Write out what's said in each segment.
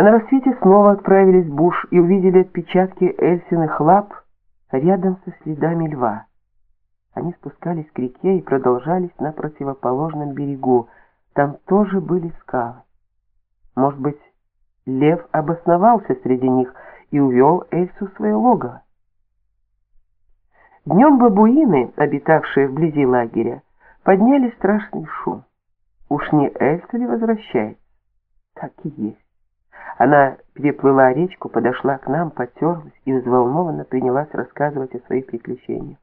А на рассвете снова отправились в буш и увидели отпечатки Эльсиных лап рядом со следами льва. Они спускались к реке и продолжались на противоположном берегу. Там тоже были скалы. Может быть, лев обосновался среди них и увел Эльсу в свое логово. Днем бабуины, обитавшие вблизи лагеря, подняли страшный шум. Уж не Эльса ли возвращается? Так и есть. Она переплыла речку, подошла к нам, потерлась и взволнованно принялась рассказывать о своих приключениях.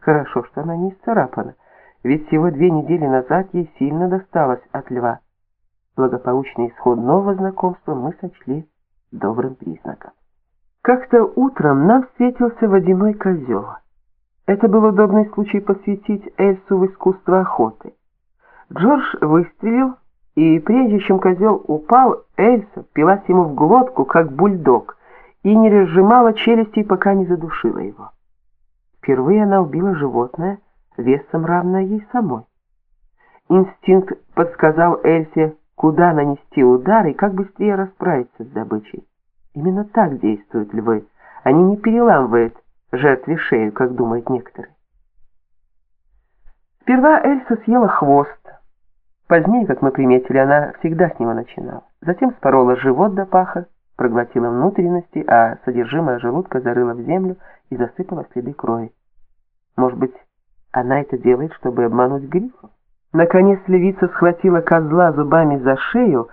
Хорошо, что она не исцарапана, ведь всего две недели назад ей сильно досталось от льва. Благополучный исход нового знакомства мы сочли добрым признаком. Как-то утром нам встретился водяной козел. Это был удобный случай посвятить Эльсу в искусство охоты. Джордж выстрелил, и прежде чем козел упал, Эльса пилась ему в глотку, как бульдог, и не разжимала челюстей, пока не задушила его. Впервые она убила животное, весом равное ей самой. Инстинкт подсказал Эльсе, куда нанести удар и как быстрее расправиться с добычей. Именно так действуют львы. Они не переламывают жертве шею, как думают некоторые. Сперва Эльса съела хвост. Позднее, как мы приметили, она всегда с него начинала. Затем спорола живот до паха, проглотила внутренности, а содержимое желудка зарыла в землю и засыпала следы крови. Может быть, она это делает, чтобы обмануть грифов? Наконец левица схватила козла зубами за шею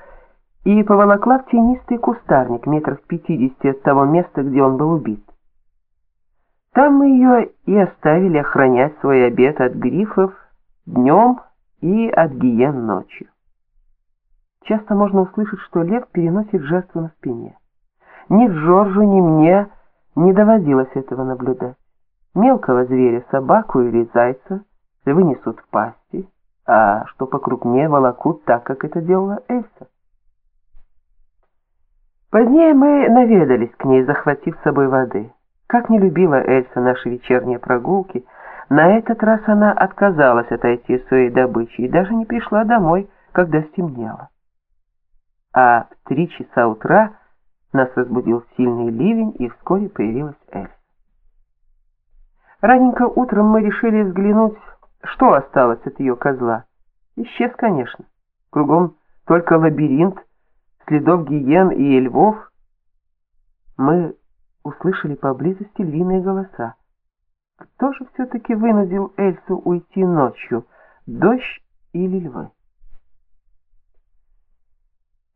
и поволокла в тенистый кустарник метров пятидесяти от того места, где он был убит. Там мы ее и оставили охранять свой обед от грифов днем и от гиен ночью. Часто можно услышать, что лев переносит жертву на спине. Ни Джорджу, ни мне не доводилось этого наблюдать. Мелкого зверя, собаку или зайца вынесут в пасти, а что покрупнее волокут так, как это делала Эльса. Позднее мы наведались к ней, захватив с собой воды. Как не любила Эльса наши вечерние прогулки, на этот раз она отказалась отойти от своей добычи и даже не пришла домой, когда стемнело. А в три часа утра нас разбудил сильный ливень, и вскоре появилась Эльса. Раненько утром мы решили взглянуть, что осталось от ее козла. Исчез, конечно. Кругом только лабиринт, следов гиен и львов. Мы услышали поблизости львиные голоса. Кто же все-таки вынудил Эльсу уйти ночью, дождь или львы?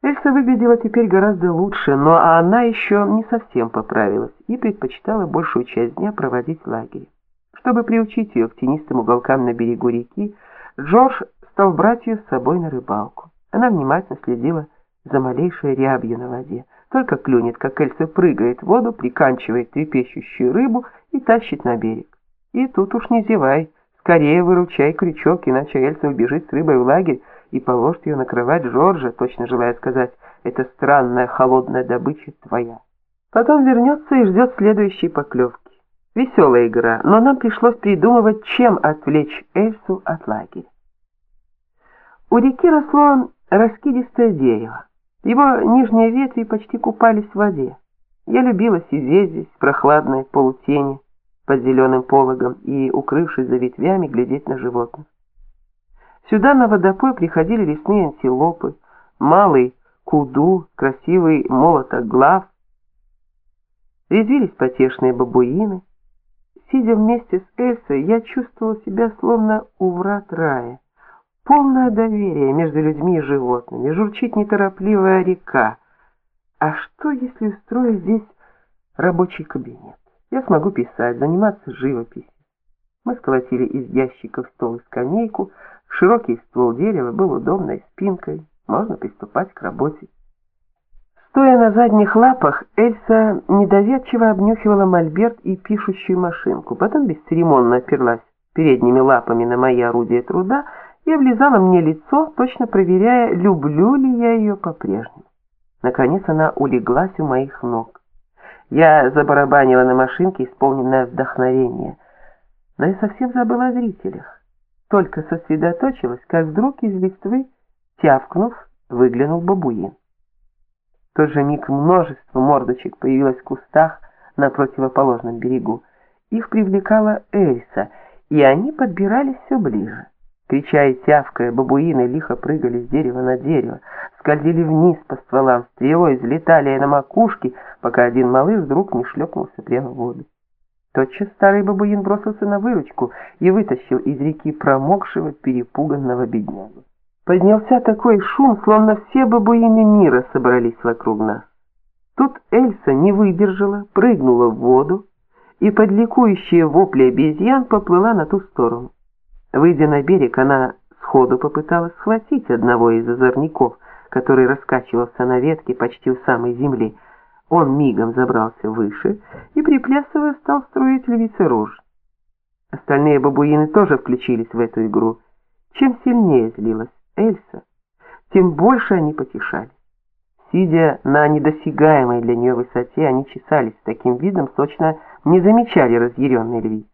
Эльса выглядела теперь гораздо лучше, но она еще не совсем поправилась и предпочитала большую часть дня проводить в лагере. Чтобы приучить ее к тенистым уголкам на берегу реки, Джордж стал брать ее с собой на рыбалку. Она внимательно следила за малейшей рябью на воде. Только клюнет, как Эльса прыгает в воду, приканчивает трепещущую рыбу и тащит на берег. И тут уж не зевай, скорее выручай крючок, иначе Эльса убежит с рыбой в лагерь и положит ее накрывать Джорджа, точно желая сказать, эта странная холодная добыча твоя. Потом вернется и ждет следующей поклевки. Веселая игра, но нам пришлось придумывать, чем отвлечь Эльсу от лагеря. У реки росло раскидистое дерево. Его нижние ветви почти купались в воде. Я любила сидеть здесь, в прохладной полутени, под зеленым пологом и, укрывшись за ветвями, глядеть на животных. Сюда на водопой приходили лесные антилопы, малый куду, красивый молотоглав, резвились потешные бабуины, Сидя вместе с Эльсой, я чувствовала себя словно у врат рая. Полное доверие между людьми и животными, журчит неторопливая река. А что, если устроить здесь рабочий кабинет? Я смогу писать, заниматься живописью. Мы сколотили из ящиков стол и скамейку, широкий ствол дерева был удобной спинкой, можно приступать к работе. Стоя на задних лапах, Эльса недоверчиво обнюхивала мольберт и пишущую машинку, потом бесцеремонно оперлась передними лапами на мои орудия труда и облизала мне лицо, точно проверяя, люблю ли я ее по-прежнему. Наконец она улеглась у моих ног. Я забарабанила на машинке, исполненное вдохновение. Но я совсем забыла о зрителях. Только сосредоточилась, как вдруг из листвы, тявкнув, выглянул бабуин. В тот же миг множество мордочек появилось в кустах на противоположном берегу. Их привлекала Эльса, и они подбирались все ближе. Крича и тявкая, бабуины лихо прыгали с дерева на дерево, скользили вниз по стволам, стрелой взлетали на макушке, пока один малыш вдруг не шлепнулся прямо в воду. Тотчас старый бабуин бросился на выручку и вытащил из реки промокшего, перепуганного беднягу. Поднялся такой шум, словно все бабуины мира собрались вокруг нас. Тут Эльса не выдержала, прыгнула в воду и под ликующие вопли обезьян поплыла на ту сторону. Выйдя на берег, она сходу попыталась схватить одного из озорников, который раскачивался на ветке почти у самой земли. Он мигом забрался выше и, приплясывая, стал строить львице рожь. Остальные бабуины тоже включились в эту игру. Чем сильнее злилась Эльса, тем больше они потешали. Сидя на недосягаемой для нее высоте, они чесались с таким видом, точно не замечали разъяренной львицы.